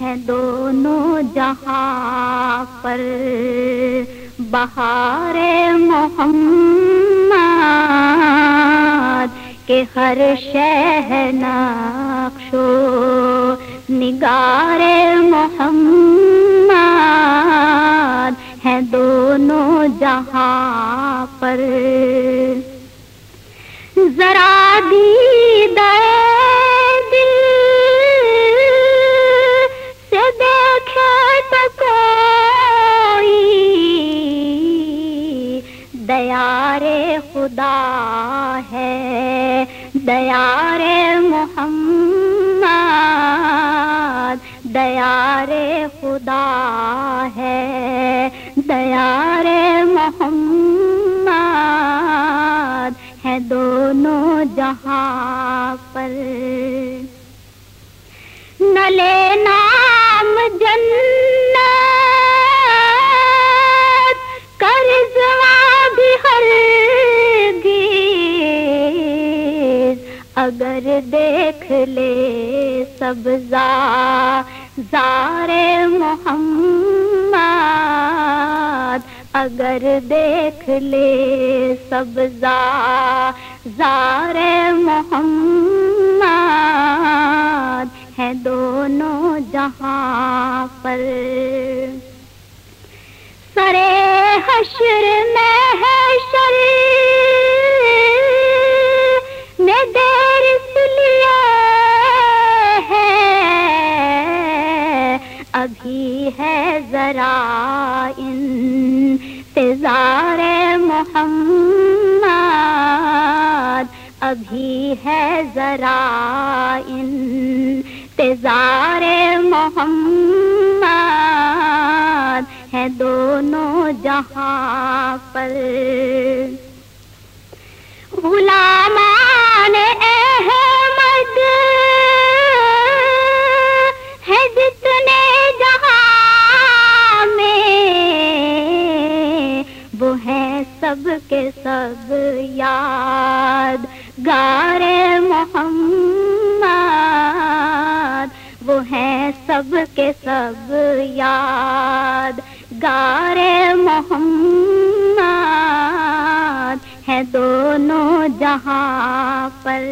ہے دونوں جہاں پر۔ بہار محمد کے ہر شہ نقشو نگار محمد ہے دونوں جہاں پر۔ خدا ہے۔ دیار محمد دیار خدا ہے۔ دیار محمد ہے دونوں جہاں پر۔ نلے اگر دیکھ لے سب زار محمد، اگر دیکھ لے سب زار محمد ہے دونوں جہاں پر۔ سرے حشر میں ہے ذرا انتظار محمد ابھی ہے ذرا انتظار محمد ہے دونوں جہاں پر۔ غلامان سب کے سب یاد، گار محمد، وہ ہیں سب کے سب یاد، گار محمد ہے دونوں جہاں پر۔